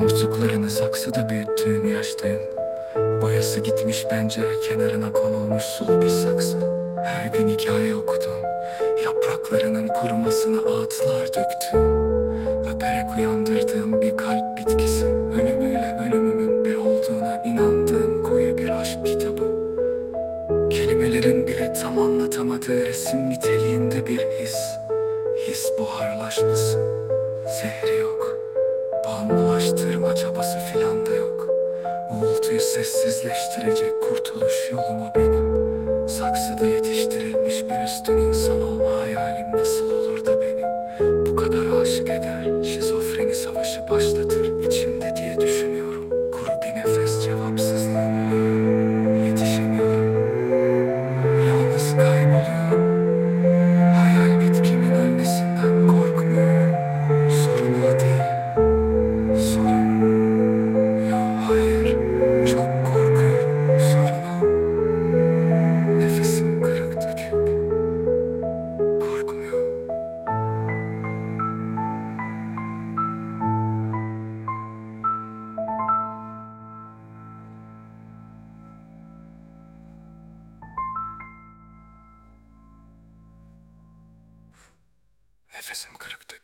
Musluklarını saksıda büyüttüğüm yaştayım. Boyası gitmiş pencere kenarına konulmuş sulu bir saksı. Her gün hikaye okudum Yapraklarının kurumasına ağıtlar döktüm. Öperek uyandırdığım bir kalp bitkisi Ölümüyle ölümümün bir olduğuna inandığım koyu bir aşk kitabı. Kelimelerin bile tam anlatamadığı resim niteliğinde bir his His buharlaşması. Bağımlılaştırma çabası filan da yok. Uğultuyu sessizleştirecek kurtuluş yolumu benim. Saksıda yetiştirilmiş bir üstün insan olma hayalim nasıl olur sesim kırıktı.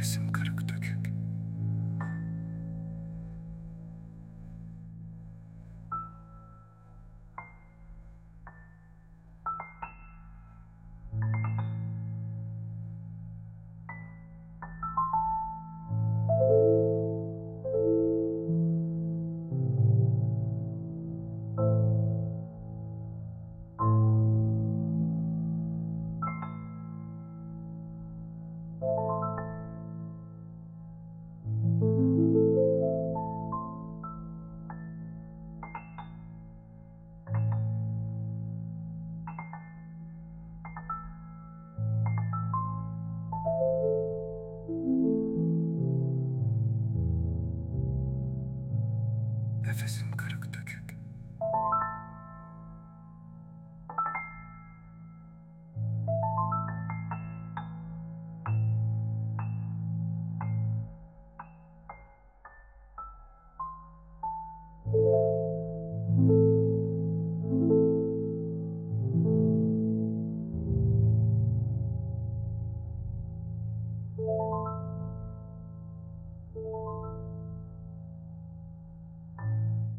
esam